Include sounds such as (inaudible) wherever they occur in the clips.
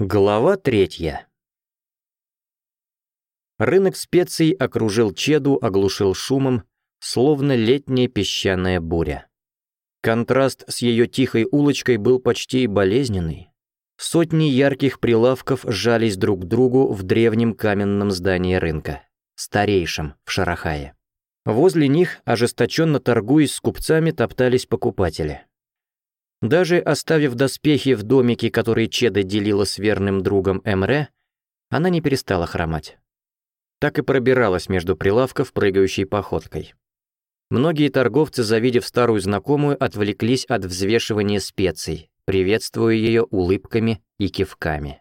Глава третья. Рынок специй окружил Чеду, оглушил шумом, словно летняя песчаная буря. Контраст с ее тихой улочкой был почти болезненный. Сотни ярких прилавков сжались друг к другу в древнем каменном здании рынка, старейшем в Шарахае. Возле них, ожесточенно торгуясь с купцами, топтались покупатели. Даже оставив доспехи в домике, который Чеда делила с верным другом Эмре, она не перестала хромать. Так и пробиралась между прилавков прыгающей походкой. Многие торговцы, завидев старую знакомую, отвлеклись от взвешивания специй, приветствуя ее улыбками и кивками.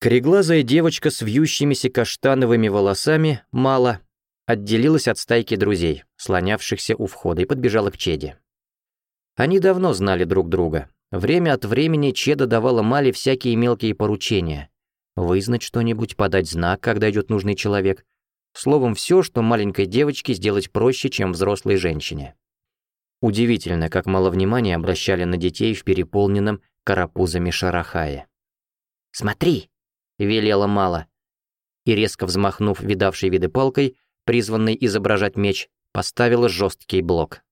Кореглазая девочка с вьющимися каштановыми волосами, мало, отделилась от стайки друзей, слонявшихся у входа, и подбежала к Чеде. Они давно знали друг друга. Время от времени Чеда давала Мали всякие мелкие поручения. Вызнать что-нибудь, подать знак, когда идет нужный человек. Словом, все, что маленькой девочке сделать проще, чем взрослой женщине. Удивительно, как мало внимания обращали на детей в переполненном карапузами шарахае. «Смотри!» — велела Мала. И резко взмахнув видавшей виды палкой, призванной изображать меч, поставила жесткий блок.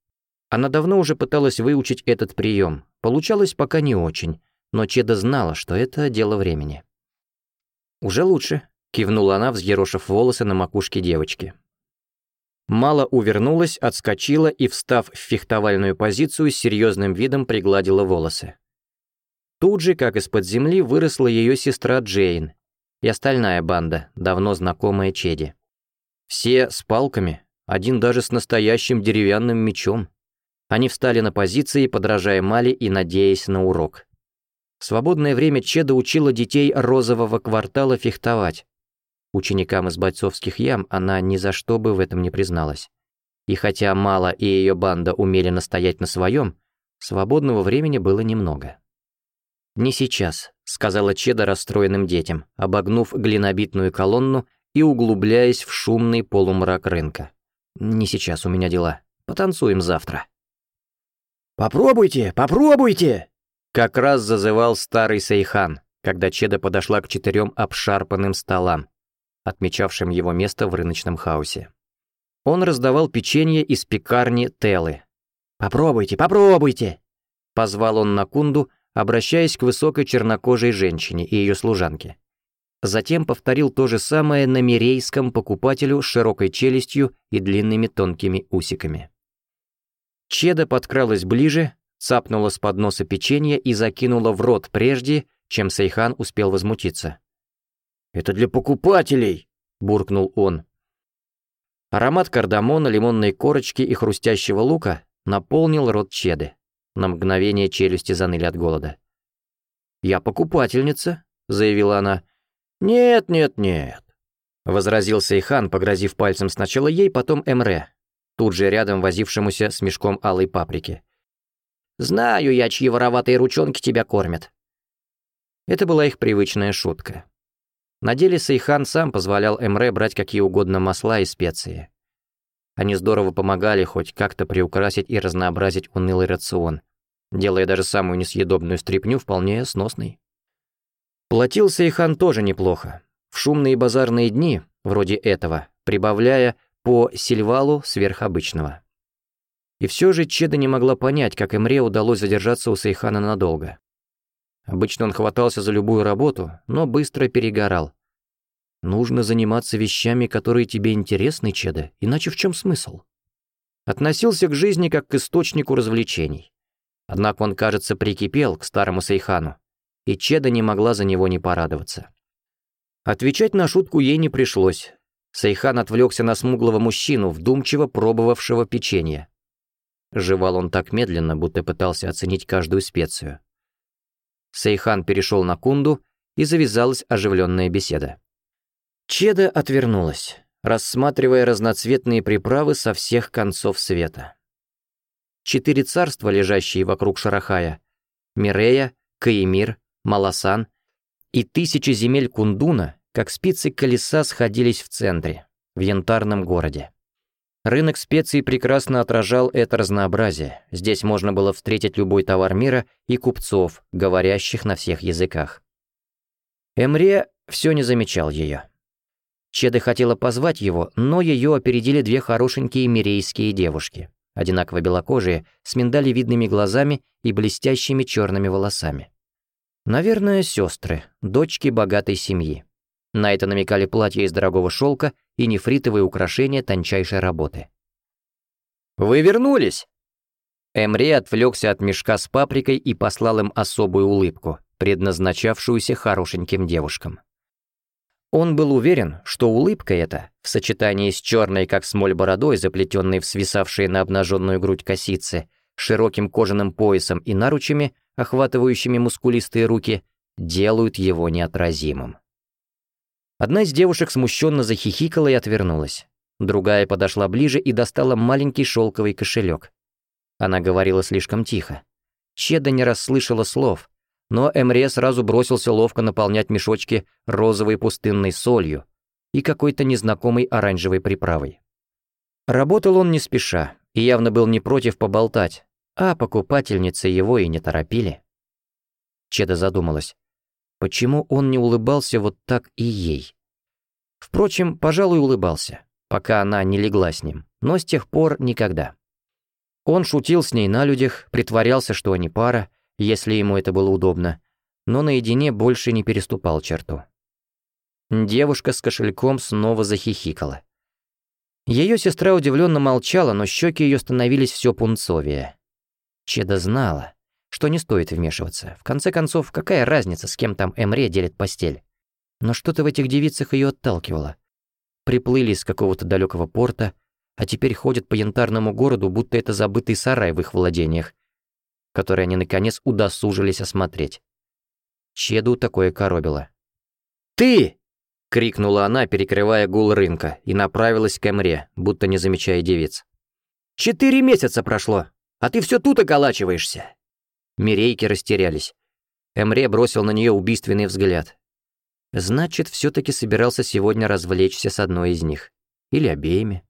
Она давно уже пыталась выучить этот прием. Получалось пока не очень, но Чеда знала, что это дело времени. «Уже лучше», — кивнула она, взъерошив волосы на макушке девочки. Мала увернулась, отскочила и, встав в фехтовальную позицию, с серьезным видом пригладила волосы. Тут же, как из-под земли, выросла ее сестра Джейн и остальная банда, давно знакомая Чеди. Все с палками, один даже с настоящим деревянным мечом. Они встали на позиции, подражая Мали и надеясь на урок. В свободное время Чеда учила детей розового квартала фехтовать. Ученикам из бойцовских ям она ни за что бы в этом не призналась. И хотя Мала и ее банда умели настоять на своем, свободного времени было немного. «Не сейчас», — сказала Чеда расстроенным детям, обогнув глинобитную колонну и углубляясь в шумный полумрак рынка. «Не сейчас, у меня дела. Потанцуем завтра». «Попробуйте, попробуйте!» Как раз зазывал старый Сейхан, когда Чеда подошла к четырем обшарпанным столам, отмечавшим его место в рыночном хаосе. Он раздавал печенье из пекарни Телы. «Попробуйте, попробуйте!» Позвал он на кунду, обращаясь к высокой чернокожей женщине и ее служанке. Затем повторил то же самое на мирейском покупателю с широкой челюстью и длинными тонкими усиками. Чеда подкралась ближе, цапнула с подноса печенье и закинула в рот прежде, чем Сейхан успел возмутиться. «Это для покупателей!» — буркнул он. Аромат кардамона, лимонной корочки и хрустящего лука наполнил рот Чеды. На мгновение челюсти заныли от голода. «Я покупательница», — заявила она. «Нет, нет, нет», — возразил Сейхан, погрозив пальцем сначала ей, потом Эмре тут же рядом возившемуся с мешком алой паприки. «Знаю я, чьи вороватые ручонки тебя кормят». Это была их привычная шутка. На деле Сейхан сам позволял Эмре брать какие угодно масла и специи. Они здорово помогали хоть как-то приукрасить и разнообразить унылый рацион, делая даже самую несъедобную стряпню вполне сносной. Платил Сейхан тоже неплохо. В шумные базарные дни, вроде этого, прибавляя по Сильвалу сверхобычного. И все же Чеда не могла понять, как Эмре удалось задержаться у Сейхана надолго. Обычно он хватался за любую работу, но быстро перегорал. Нужно заниматься вещами, которые тебе интересны, Чеда, иначе в чем смысл? Относился к жизни как к источнику развлечений. Однако он, кажется, прикипел к старому Сейхану, и Чеда не могла за него не порадоваться. Отвечать на шутку ей не пришлось. Сейхан отвлекся на смуглого мужчину, вдумчиво пробовавшего печенье. Жевал он так медленно, будто пытался оценить каждую специю. Сейхан перешел на кунду, и завязалась оживленная беседа. Чеда отвернулась, рассматривая разноцветные приправы со всех концов света. Четыре царства, лежащие вокруг Шарахая — Мирея, Каимир, Маласан и тысячи земель Кундуна как спицы колеса сходились в центре, в янтарном городе. Рынок специй прекрасно отражал это разнообразие. Здесь можно было встретить любой товар мира и купцов, говорящих на всех языках. Эмре все не замечал ее. Чеда хотела позвать его, но ее опередили две хорошенькие мирейские девушки, одинаково белокожие, с миндалевидными глазами и блестящими черными волосами. Наверное, сестры, дочки богатой семьи. На это намекали платья из дорогого шелка и нефритовые украшения тончайшей работы. «Вы вернулись!» Эмре отвлекся от мешка с паприкой и послал им особую улыбку, предназначавшуюся хорошеньким девушкам. Он был уверен, что улыбка эта, в сочетании с черной, как смоль бородой, заплетенной в свисавшие на обнаженную грудь косицы, широким кожаным поясом и наручами, охватывающими мускулистые руки, делают его неотразимым. Одна из девушек смущенно захихикала и отвернулась. Другая подошла ближе и достала маленький шелковый кошелек. Она говорила слишком тихо. Чеда не расслышала слов, но Эмре сразу бросился ловко наполнять мешочки розовой пустынной солью и какой-то незнакомой оранжевой приправой. Работал он не спеша и явно был не против поболтать, а покупательницы его и не торопили. Чеда задумалась. Почему он не улыбался вот так и ей? Впрочем, пожалуй, улыбался, пока она не легла с ним, но с тех пор никогда. Он шутил с ней на людях, притворялся, что они пара, если ему это было удобно, но наедине больше не переступал черту. Девушка с кошельком снова захихикала. Ее сестра удивленно молчала, но щеки ее становились все пунцовее. Чеда знала что не стоит вмешиваться. В конце концов, какая разница, с кем там Эмре делит постель? Но что-то в этих девицах ее отталкивало. Приплыли из какого-то далекого порта, а теперь ходят по янтарному городу, будто это забытый сарай в их владениях, который они, наконец, удосужились осмотреть. Чеду такое коробило. «Ты!» — крикнула она, перекрывая гул рынка, и направилась к Эмре, будто не замечая девиц. «Четыре месяца прошло, а ты все тут околачиваешься. Мирейки растерялись. Эмре бросил на нее убийственный взгляд. Значит, все-таки собирался сегодня развлечься с одной из них. Или обеими.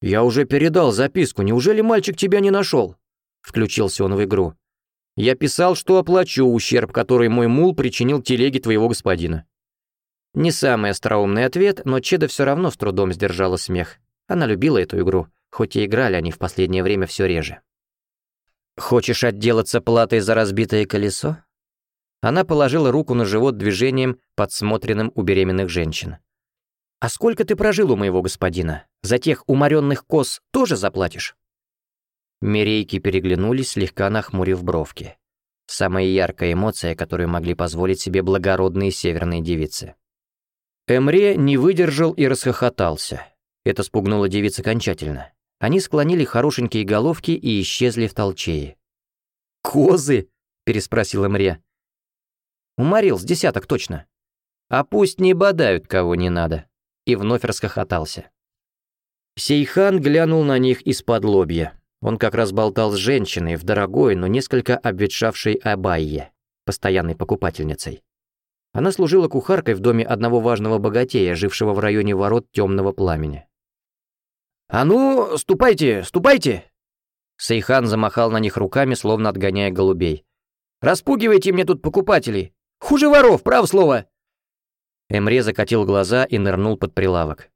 «Я уже передал записку, неужели мальчик тебя не нашел?» Включился он в игру. «Я писал, что оплачу ущерб, который мой мул причинил телеге твоего господина». Не самый остроумный ответ, но Чеда все равно с трудом сдержала смех. Она любила эту игру, хоть и играли они в последнее время все реже. «Хочешь отделаться платой за разбитое колесо?» Она положила руку на живот движением, подсмотренным у беременных женщин. «А сколько ты прожил у моего господина? За тех уморенных коз тоже заплатишь?» Мерейки переглянулись, слегка нахмурив бровки. Самая яркая эмоция, которую могли позволить себе благородные северные девицы. Эмре не выдержал и расхохотался. Это спугнуло девиц окончательно. Они склонили хорошенькие головки и исчезли в толчее. «Козы?» — переспросила Эмре. «Уморил с десяток точно». «А пусть не бодают, кого не надо». И вновь расхохотался. Сейхан глянул на них из-под лобья. Он как раз болтал с женщиной в дорогой, но несколько обветшавшей Абайе, постоянной покупательницей. Она служила кухаркой в доме одного важного богатея, жившего в районе ворот Темного Пламени. «А ну, ступайте, ступайте!» Сейхан замахал на них руками, словно отгоняя голубей. «Распугивайте мне тут покупателей! Хуже воров, прав слово!» Эмре закатил глаза и нырнул под прилавок.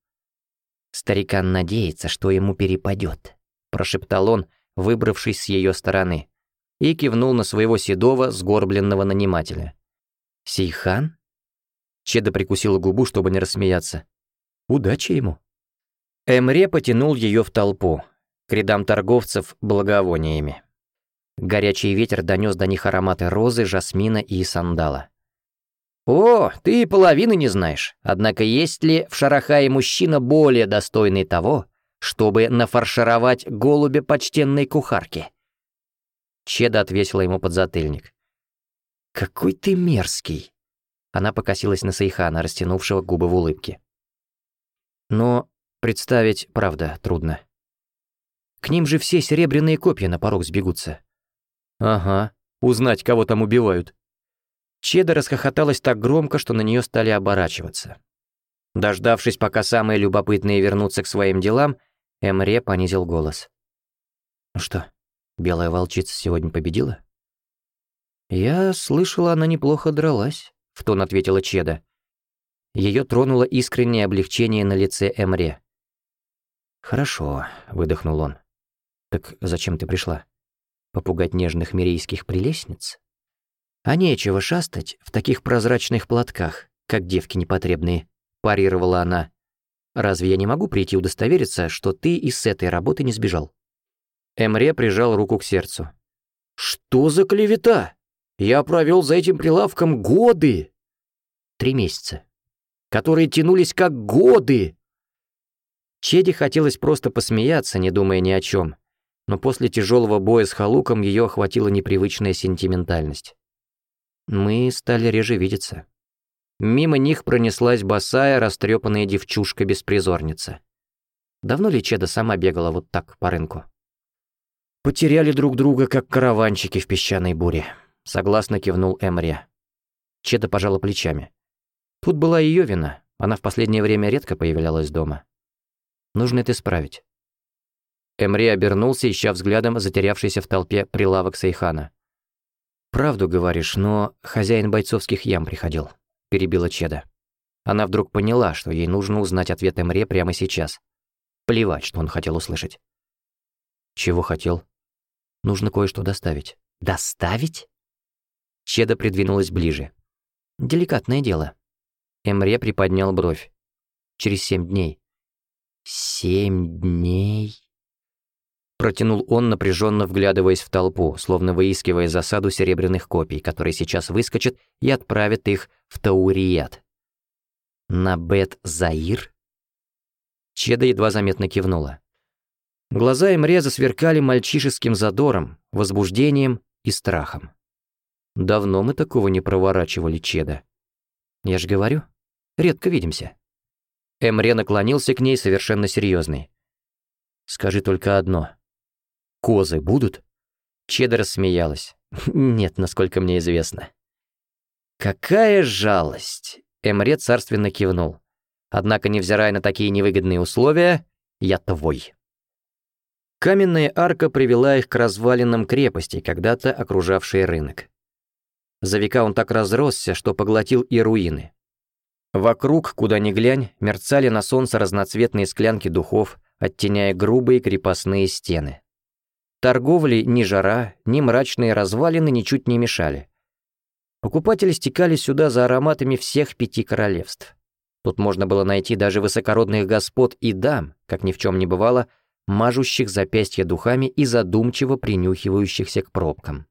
«Старикан надеется, что ему перепадет», — прошептал он, выбравшись с ее стороны, и кивнул на своего седого, сгорбленного нанимателя. «Сейхан?» Чеда прикусила губу, чтобы не рассмеяться. «Удачи ему!» Эмре потянул ее в толпу, к рядам торговцев благовониями. Горячий ветер донес до них ароматы розы, жасмина и сандала. «О, ты и половины не знаешь. Однако есть ли в Шарахае мужчина более достойный того, чтобы нафаршировать голубе почтенной кухарки?» Чеда отвесила ему подзатыльник. «Какой ты мерзкий!» Она покосилась на Сейхана, растянувшего губы в улыбке. «Но Представить, правда, трудно. К ним же все серебряные копья на порог сбегутся. Ага, узнать, кого там убивают. Чеда расхохоталась так громко, что на нее стали оборачиваться. Дождавшись, пока самые любопытные вернутся к своим делам, Эмре понизил голос. «Ну что, белая волчица сегодня победила?» «Я слышала, она неплохо дралась», — в тон ответила Чеда. Ее тронуло искреннее облегчение на лице Эмре. «Хорошо», — выдохнул он. «Так зачем ты пришла? Попугать нежных мирейских прелестниц? А нечего шастать в таких прозрачных платках, как девки непотребные», — парировала она. «Разве я не могу прийти удостовериться, что ты из этой работы не сбежал?» Эмре прижал руку к сердцу. «Что за клевета? Я провел за этим прилавком годы!» «Три месяца. Которые тянулись как годы!» Чеди хотелось просто посмеяться, не думая ни о чем, но после тяжелого боя с Халуком ее охватила непривычная сентиментальность. Мы стали реже видеться. Мимо них пронеслась босая, растрепанная девчушка-беспризорница. Давно ли Чеда сама бегала вот так по рынку? «Потеряли друг друга, как караванчики в песчаной буре», — согласно кивнул Эмри. Чеда пожала плечами. Тут была ее вина, она в последнее время редко появлялась дома. Нужно это исправить. Эмри обернулся, ища взглядом затерявшийся в толпе прилавок Сайхана. «Правду говоришь, но хозяин бойцовских ям приходил», — перебила Чеда. Она вдруг поняла, что ей нужно узнать ответ Эмре прямо сейчас. Плевать, что он хотел услышать. «Чего хотел?» «Нужно кое-что доставить». «Доставить?» Чеда придвинулась ближе. «Деликатное дело». Эмре приподнял бровь. «Через семь дней. «Семь дней?» Протянул он, напряженно вглядываясь в толпу, словно выискивая засаду серебряных копий, которые сейчас выскочат и отправят их в Таурият. «На Бет-Заир?» Чеда едва заметно кивнула. Глаза Эмре сверкали мальчишеским задором, возбуждением и страхом. «Давно мы такого не проворачивали, Чеда. Я же говорю, редко видимся». Эмре наклонился к ней совершенно серьезный. «Скажи только одно. Козы будут?» Чеда рассмеялась. (laughs) «Нет, насколько мне известно». «Какая жалость!» Эмре царственно кивнул. «Однако, невзирая на такие невыгодные условия, я твой». Каменная арка привела их к развалинам крепости, когда-то окружавшей рынок. За века он так разросся, что поглотил и руины. Вокруг, куда ни глянь, мерцали на солнце разноцветные склянки духов, оттеняя грубые крепостные стены. Торговли ни жара, ни мрачные развалины ничуть не мешали. Покупатели стекали сюда за ароматами всех пяти королевств. Тут можно было найти даже высокородных господ и дам, как ни в чем не бывало, мажущих запястья духами и задумчиво принюхивающихся к пробкам.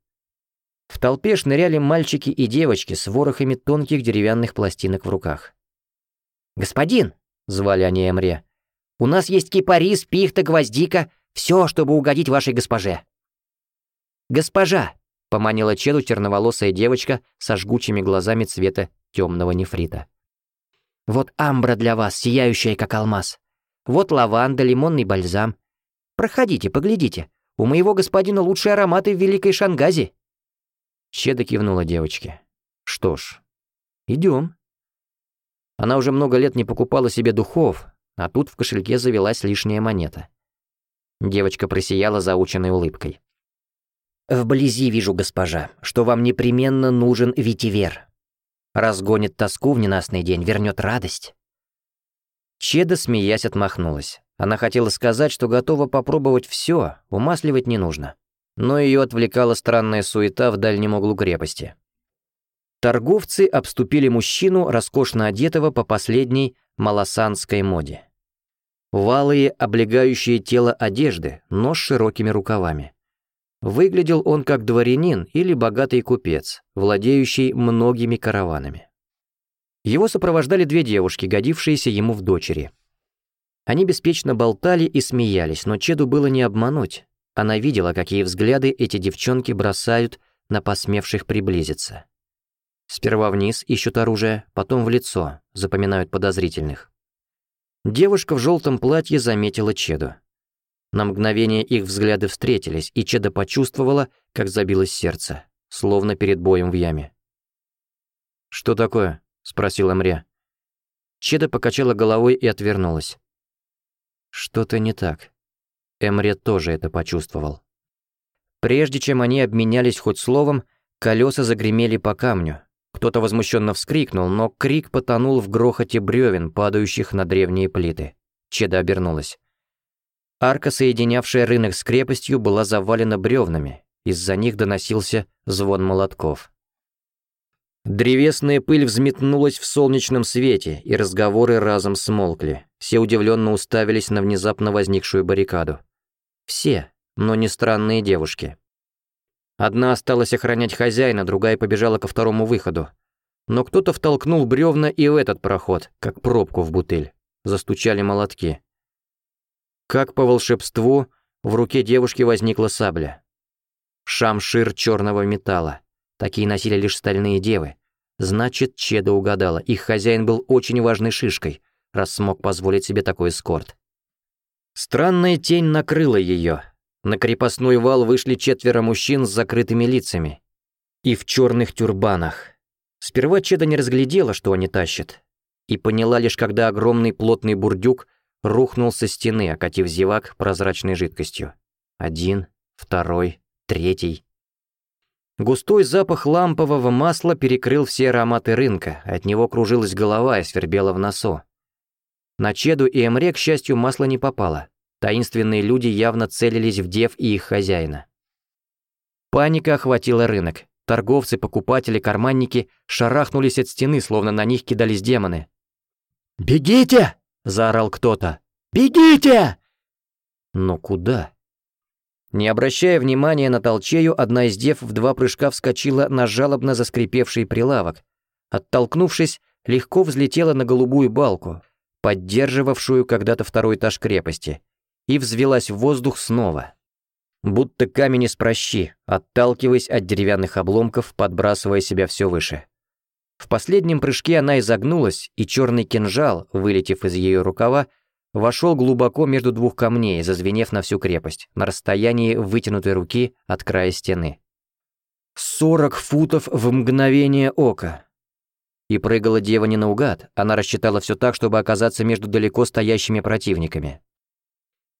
В толпе шныряли мальчики и девочки с ворохами тонких деревянных пластинок в руках. «Господин», — звали они Эмре, — «у нас есть кипарис, пихта, гвоздика, все, чтобы угодить вашей госпоже». «Госпожа», — поманила Чеду черноволосая девочка со жгучими глазами цвета темного нефрита. «Вот амбра для вас, сияющая как алмаз. Вот лаванда, лимонный бальзам. Проходите, поглядите. У моего господина лучшие ароматы в Великой Шангазе». Чеда кивнула девочке. «Что ж, идем». Она уже много лет не покупала себе духов, а тут в кошельке завелась лишняя монета. Девочка просияла заученной улыбкой. «Вблизи вижу, госпожа, что вам непременно нужен ветивер. Разгонит тоску в ненастный день, вернет радость». Чеда, смеясь, отмахнулась. Она хотела сказать, что готова попробовать все, умасливать не нужно. Но ее отвлекала странная суета в дальнем углу крепости торговцы обступили мужчину, роскошно одетого по последней малосанской моде. Валые, облегающие тело одежды, но с широкими рукавами. Выглядел он как дворянин или богатый купец, владеющий многими караванами. Его сопровождали две девушки, годившиеся ему в дочери. Они беспечно болтали и смеялись, но Чеду было не обмануть. Она видела, какие взгляды эти девчонки бросают на посмевших приблизиться. Сперва вниз ищут оружие, потом в лицо, запоминают подозрительных. Девушка в желтом платье заметила Чеду. На мгновение их взгляды встретились, и Чеда почувствовала, как забилось сердце, словно перед боем в яме. «Что такое?» — спросила Мря. Чеда покачала головой и отвернулась. «Что-то не так». Эмре тоже это почувствовал. Прежде чем они обменялись хоть словом, колеса загремели по камню, кто-то возмущенно вскрикнул, но крик потонул в грохоте бревен, падающих на древние плиты. Чеда обернулась. Арка, соединявшая рынок с крепостью, была завалена бревнами. Из-за них доносился звон молотков. Древесная пыль взметнулась в солнечном свете, и разговоры разом смолкли. Все удивленно уставились на внезапно возникшую баррикаду. Все, но не странные девушки. Одна осталась охранять хозяина, другая побежала ко второму выходу. Но кто-то втолкнул бревна и в этот проход, как пробку в бутыль. Застучали молотки. Как по волшебству, в руке девушки возникла сабля. Шамшир черного металла. Такие носили лишь стальные девы. Значит, Чеда угадала, их хозяин был очень важной шишкой, раз смог позволить себе такой эскорт. Странная тень накрыла ее, на крепостной вал вышли четверо мужчин с закрытыми лицами. И в черных тюрбанах. Сперва Чеда не разглядела, что они тащат. И поняла лишь, когда огромный плотный бурдюк рухнул со стены, окатив зевак прозрачной жидкостью. Один, второй, третий. Густой запах лампового масла перекрыл все ароматы рынка, от него кружилась голова и свербела в носу. На Чеду и Эмре, к счастью, масло не попало. Таинственные люди явно целились в дев и их хозяина. Паника охватила рынок. Торговцы, покупатели, карманники шарахнулись от стены, словно на них кидались демоны. «Бегите!» – заорал кто-то. «Бегите!» Но куда? Не обращая внимания на толчею, одна из дев в два прыжка вскочила на жалобно заскрипевший прилавок. Оттолкнувшись, легко взлетела на голубую балку, поддерживавшую когда-то второй этаж крепости – и взвелась в воздух снова. Будто камень из прощи, отталкиваясь от деревянных обломков, подбрасывая себя все выше. В последнем прыжке она изогнулась, и черный кинжал, вылетев из ее рукава, вошел глубоко между двух камней, зазвенев на всю крепость, на расстоянии вытянутой руки от края стены. Сорок футов в мгновение ока. И прыгала дева не наугад, она рассчитала все так, чтобы оказаться между далеко стоящими противниками.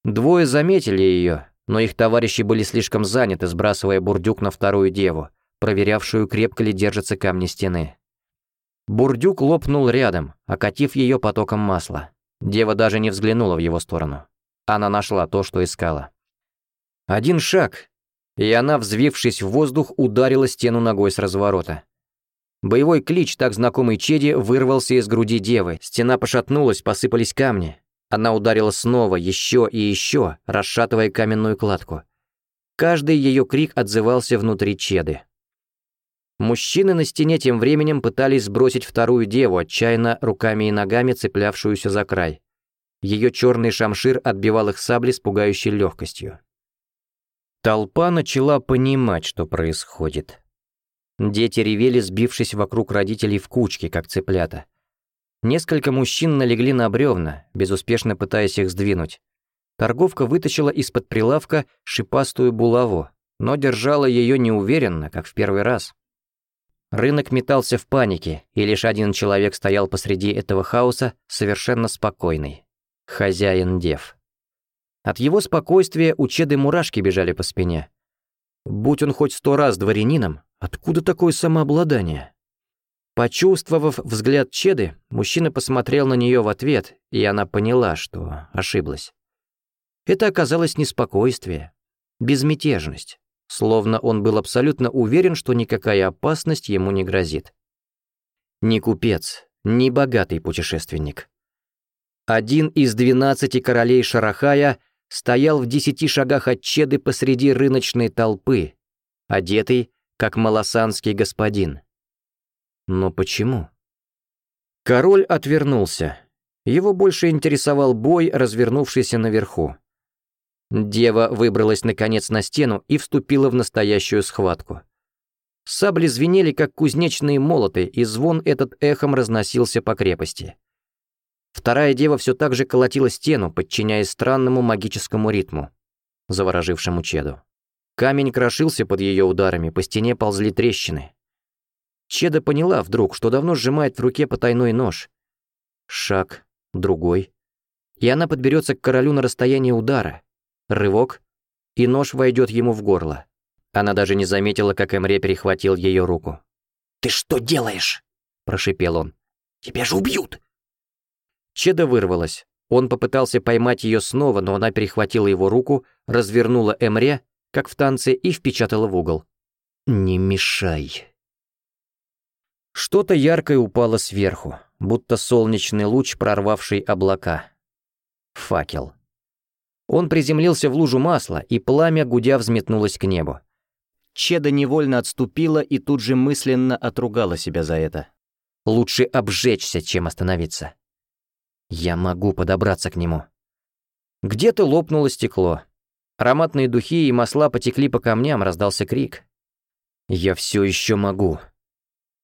Двое заметили ее, но их товарищи были слишком заняты, сбрасывая бурдюк на вторую деву, проверявшую, крепко ли держатся камни стены. Бурдюк лопнул рядом, окатив ее потоком масла. Дева даже не взглянула в его сторону. Она нашла то, что искала. Один шаг, и она, взвившись в воздух, ударила стену ногой с разворота. Боевой клич, так знакомый Чеди, вырвался из груди девы, стена пошатнулась, посыпались камни. Она ударила снова, еще и еще, расшатывая каменную кладку. Каждый ее крик отзывался внутри Чеды. Мужчины на стене тем временем пытались сбросить вторую деву, отчаянно руками и ногами цеплявшуюся за край. Ее черный шамшир отбивал их сабли с пугающей легкостью. Толпа начала понимать, что происходит. Дети ревели, сбившись вокруг родителей в кучки, как цыплята. Несколько мужчин налегли на бревна, безуспешно пытаясь их сдвинуть. Торговка вытащила из-под прилавка шипастую булаву, но держала ее неуверенно, как в первый раз. Рынок метался в панике, и лишь один человек стоял посреди этого хаоса, совершенно спокойный. Хозяин дев. От его спокойствия у Чеды мурашки бежали по спине. Будь он хоть сто раз дворянином, откуда такое самообладание? Почувствовав взгляд Чеды, мужчина посмотрел на нее в ответ, и она поняла, что ошиблась. Это оказалось неспокойствие, безмятежность, словно он был абсолютно уверен, что никакая опасность ему не грозит. Ни купец, ни богатый путешественник. Один из двенадцати королей Шарахая стоял в десяти шагах от Чеды посреди рыночной толпы, одетый, как малосанский господин. Но почему? Король отвернулся. Его больше интересовал бой, развернувшийся наверху. Дева выбралась наконец на стену и вступила в настоящую схватку. Сабли звенели, как кузнечные молоты, и звон этот эхом разносился по крепости. Вторая дева все так же колотила стену, подчиняясь странному магическому ритму, заворожившему Чеду. Камень крошился под ее ударами, по стене ползли трещины. Чеда поняла вдруг, что давно сжимает в руке потайной нож. Шаг, другой. И она подберется к королю на расстояние удара. Рывок, и нож войдет ему в горло. Она даже не заметила, как Эмре перехватил ее руку. «Ты что делаешь?» – прошипел он. «Тебя же убьют!» Чеда вырвалась. Он попытался поймать ее снова, но она перехватила его руку, развернула Эмре, как в танце, и впечатала в угол. «Не мешай», что-то яркое упало сверху, будто солнечный луч, прорвавший облака. Факел. Он приземлился в лужу масла, и пламя, гудя, взметнулось к небу. Чеда невольно отступила и тут же мысленно отругала себя за это. Лучше обжечься, чем остановиться. Я могу подобраться к нему. Где-то лопнуло стекло. Ароматные духи и масла потекли по камням, раздался крик. «Я все еще могу»,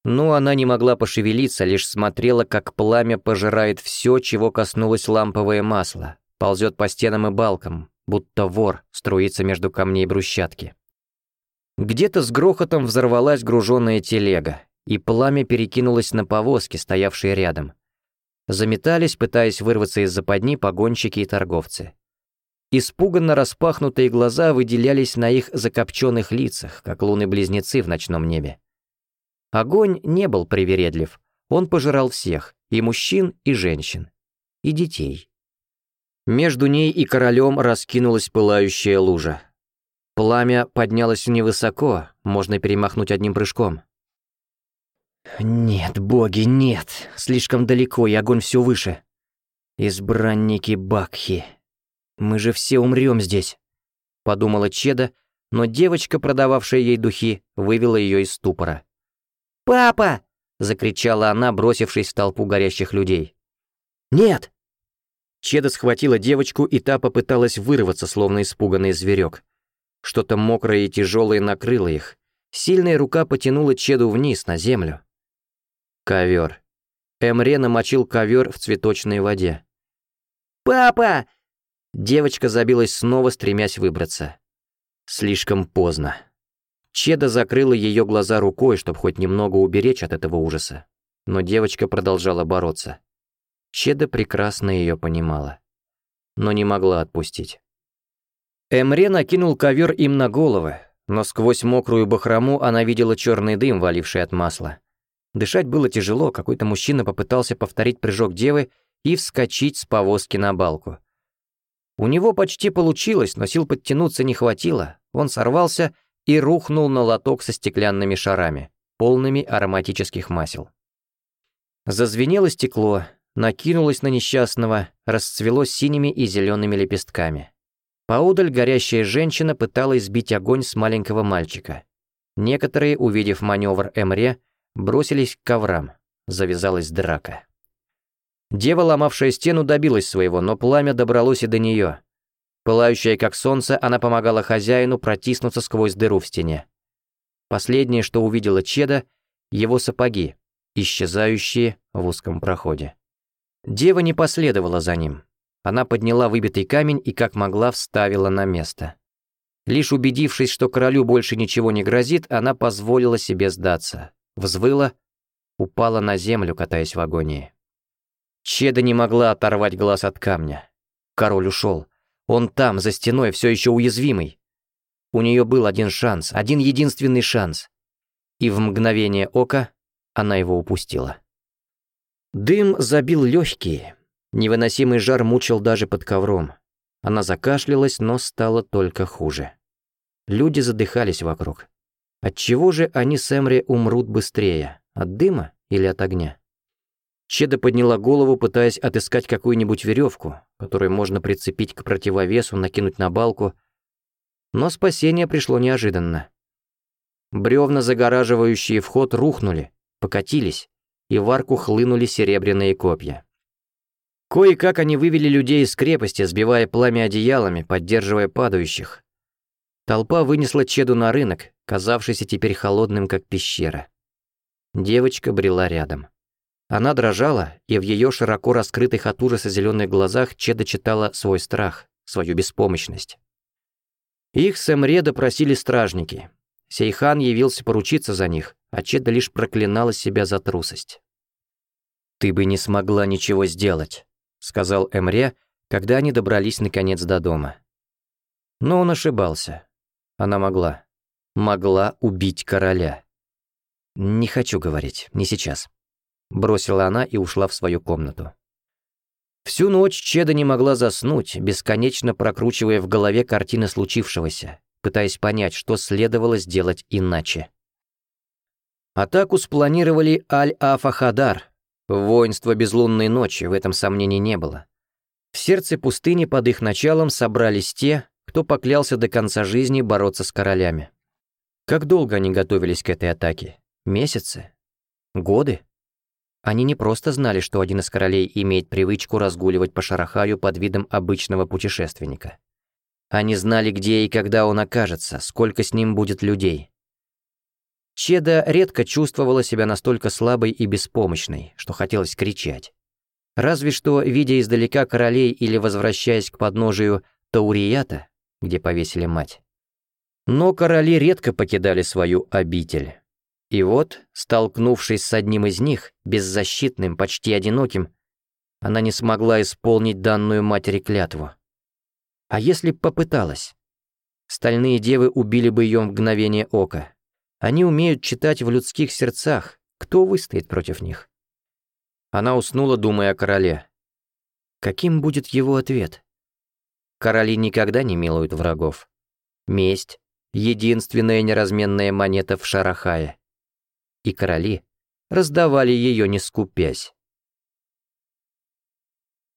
но она не могла пошевелиться, лишь смотрела, как пламя пожирает все, чего коснулось ламповое масло, ползет по стенам и балкам, будто вор струится между камней брусчатки. Где-то с грохотом взорвалась груженная телега, и пламя перекинулось на повозки, стоявшие рядом. Заметались, пытаясь вырваться из западни, погонщики и торговцы. Испуганно распахнутые глаза выделялись на их закопченных лицах, как луны-близнецы в ночном небе. Огонь не был привередлив, он пожирал всех, и мужчин, и женщин, и детей. Между ней и королем раскинулась пылающая лужа. Пламя поднялось невысоко, можно перемахнуть одним прыжком. «Нет, боги, нет! Слишком далеко, и огонь все выше. Избранники Бакхи, мы же все умрем здесь!» — подумала Чеда, но девочка, продававшая ей духи, вывела ее из ступора. «Папа!» — закричала она, бросившись в толпу горящих людей. «Нет!» Чеда схватила девочку, и та попыталась вырваться, словно испуганный зверек. Что-то мокрое и тяжелое накрыло их. Сильная рука потянула Чеду вниз, на землю. Ковер. Эмре намочил ковер в цветочной воде. «Папа!» Девочка забилась снова, стремясь выбраться. Слишком поздно. Чеда закрыла ее глаза рукой, чтобы хоть немного уберечь от этого ужаса. Но девочка продолжала бороться. Чеда прекрасно ее понимала. Но не могла отпустить. Эмре накинул ковер им на головы, но сквозь мокрую бахрому она видела черный дым, валивший от масла. Дышать было тяжело, какой-то мужчина попытался повторить прыжок девы и вскочить с повозки на балку. У него почти получилось, но сил подтянуться не хватило. Он сорвался и рухнул на лоток со стеклянными шарами, полными ароматических масел. Зазвенело стекло, накинулось на несчастного, расцвело синими и зелеными лепестками. Поодаль горящая женщина пыталась сбить огонь с маленького мальчика. Некоторые, увидев маневр Эмре, бросились к коврам. Завязалась драка. Дева, ломавшая стену, добилась своего, но пламя добралось и до нее. Пылающая, как солнце, она помогала хозяину протиснуться сквозь дыру в стене. Последнее, что увидела Чеда, его сапоги, исчезающие в узком проходе. Дева не последовала за ним. Она подняла выбитый камень и как могла вставила на место. Лишь убедившись, что королю больше ничего не грозит, она позволила себе сдаться. Взвыла, упала на землю, катаясь в агонии. Чеда не могла оторвать глаз от камня. Король ушел. Он там, за стеной, все еще уязвимый. У нее был один шанс, один единственный шанс. И в мгновение ока она его упустила. Дым забил легкие. Невыносимый жар мучил даже под ковром. Она закашлялась, но стало только хуже. Люди задыхались вокруг. Отчего же они с Эмри умрут быстрее? От дыма или от огня? Чеда подняла голову, пытаясь отыскать какую-нибудь веревку, которую можно прицепить к противовесу, накинуть на балку. Но спасение пришло неожиданно. Бревна, загораживающие вход, рухнули, покатились, и в арку хлынули серебряные копья. Кое-как они вывели людей из крепости, сбивая пламя одеялами, поддерживая падающих. Толпа вынесла Чеду на рынок, казавшийся теперь холодным, как пещера. Девочка брела рядом. Она дрожала, и в ее широко раскрытых от ужаса зеленых глазах Чеда читала свой страх, свою беспомощность. Их с Эмре допросили стражники. Сейхан явился поручиться за них, а Чеда лишь проклинала себя за трусость. «Ты бы не смогла ничего сделать», — сказал Эмре, когда они добрались наконец до дома. Но он ошибался. Она могла. Могла убить короля. «Не хочу говорить, не сейчас», Бросила она и ушла в свою комнату. Всю ночь Чеда не могла заснуть, бесконечно прокручивая в голове картины случившегося, пытаясь понять, что следовало сделать иначе. Атаку спланировали Аль-Афахадар. Воинство безлунной ночи, в этом сомнений не было. В сердце пустыни под их началом собрались те, кто поклялся до конца жизни бороться с королями. Как долго они готовились к этой атаке? Месяцы? Годы? Они не просто знали, что один из королей имеет привычку разгуливать по Шарахаю под видом обычного путешественника. Они знали, где и когда он окажется, сколько с ним будет людей. Чеда редко чувствовала себя настолько слабой и беспомощной, что хотелось кричать. Разве что, видя издалека королей или возвращаясь к подножию Таурията, где повесили мать. Но короли редко покидали свою обитель. И вот, столкнувшись с одним из них, беззащитным, почти одиноким, она не смогла исполнить данную матери клятву. А если б попыталась? Стальные девы убили бы ее в мгновение ока. Они умеют читать в людских сердцах, кто выстоит против них. Она уснула, думая о короле. Каким будет его ответ? Короли никогда не милуют врагов. Месть — единственная неразменная монета в Шарахае и короли раздавали ее не скупясь.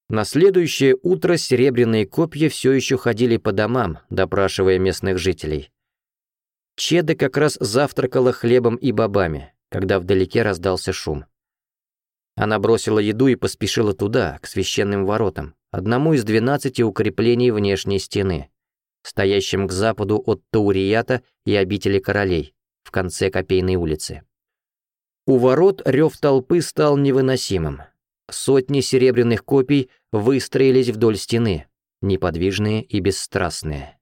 На следующее утро серебряные копья все еще ходили по домам, допрашивая местных жителей. Чеда как раз завтракала хлебом и бобами, когда вдалеке раздался шум. Она бросила еду и поспешила туда, к священным воротам, одному из двенадцати укреплений внешней стены, стоящим к западу от Таурията и обители королей, в конце Копейной улицы. У ворот рев толпы стал невыносимым. Сотни серебряных копий выстроились вдоль стены, неподвижные и бесстрастные.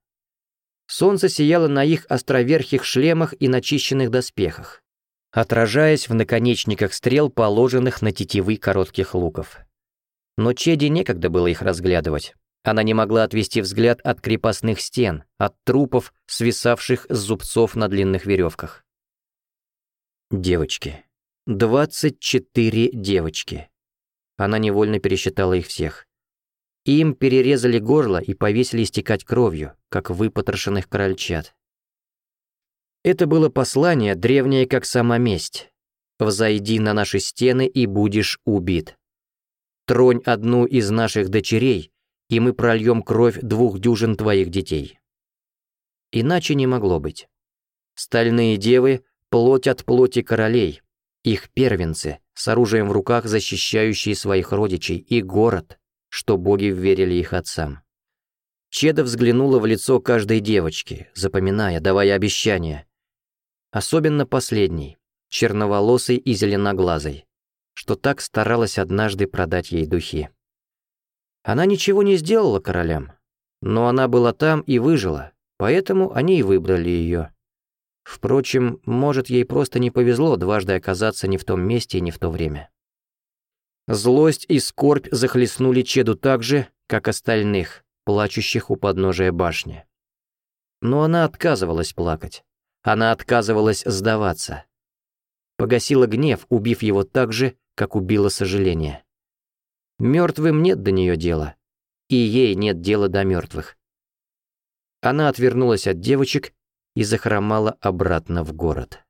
Солнце сияло на их островерхих шлемах и начищенных доспехах, отражаясь в наконечниках стрел, положенных на тетивы коротких луков. Но Чеди некогда было их разглядывать. Она не могла отвести взгляд от крепостных стен, от трупов, свисавших с зубцов на длинных веревках. Девочки. 24 девочки. Она невольно пересчитала их всех. Им перерезали горло и повесили истекать кровью, как выпотрошенных крольчат. Это было послание, древнее как сама месть. «Взойди на наши стены, и будешь убит. Тронь одну из наших дочерей, и мы прольем кровь двух дюжин твоих детей». Иначе не могло быть. Стальные девы — плоть от плоти королей, их первенцы, с оружием в руках защищающие своих родичей, и город, что боги верили их отцам. Чеда взглянула в лицо каждой девочки, запоминая, давая обещания. Особенно последней, черноволосой и зеленоглазой, что так старалась однажды продать ей духи. Она ничего не сделала королям, но она была там и выжила, поэтому они и выбрали ее. Впрочем, может, ей просто не повезло дважды оказаться не в том месте и не в то время. Злость и скорбь захлестнули Чеду так же, как остальных, плачущих у подножия башни. Но она отказывалась плакать. Она отказывалась сдаваться. Погасила гнев, убив его так же, как убила сожаление. Мертвым нет до нее дела. И ей нет дела до мертвых. Она отвернулась от девочек и захромала обратно в город.